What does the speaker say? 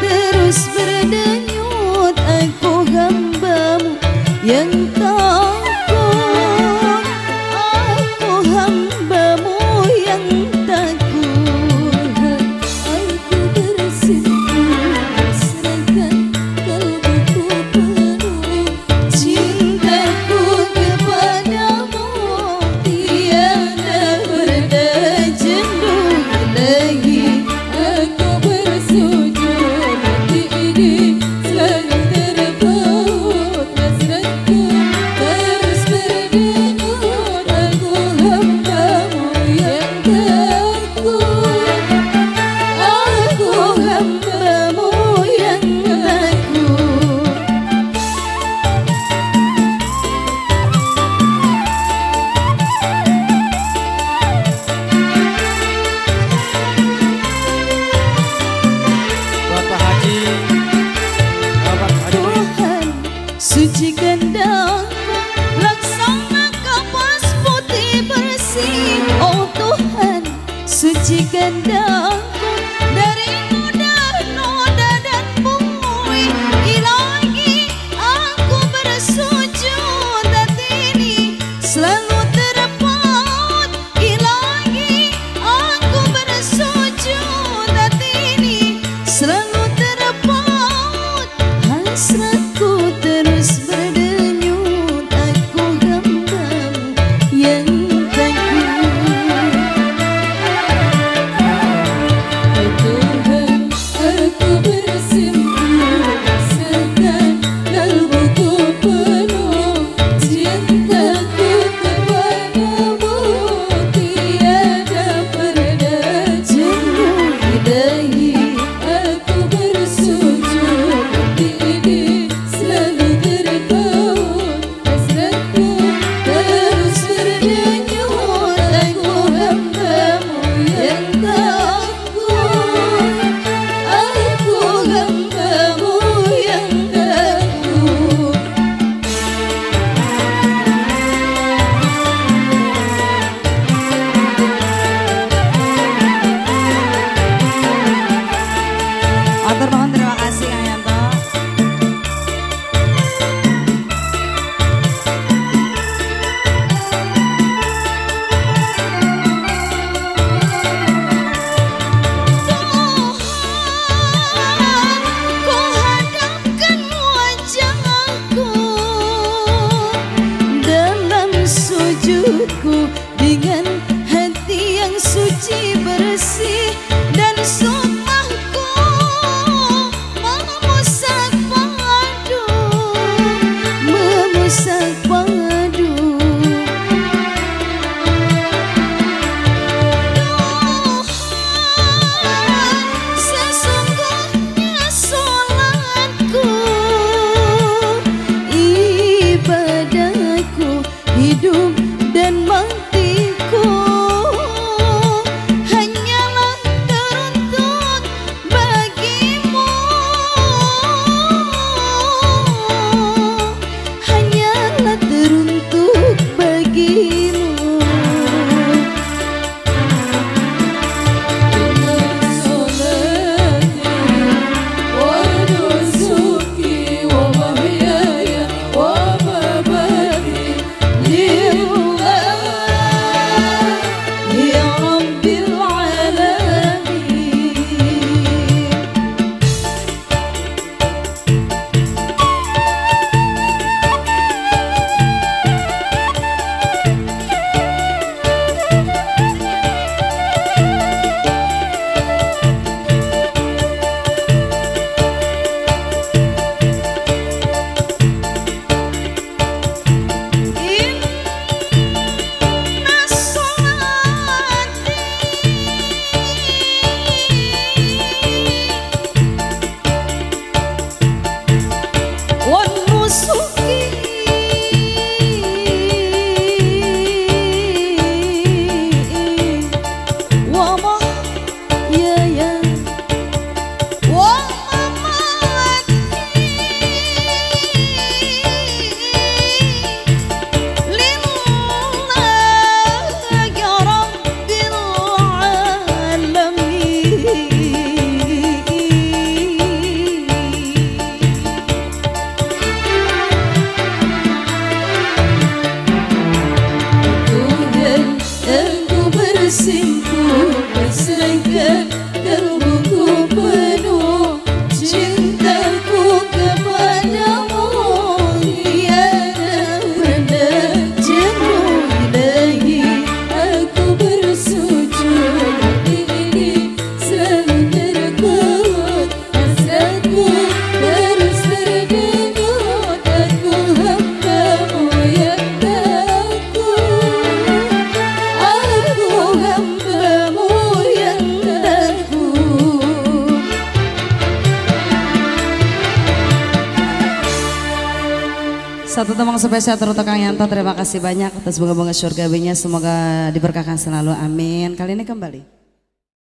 terus berdenyut Aku hambamu yang 一根灯 Satu temang spesial untuk Kang Yanto. Terima kasih banyak atas bunga-bunga surgawinya. Semoga diberkahkan selalu. Amin. Kali ini kembali.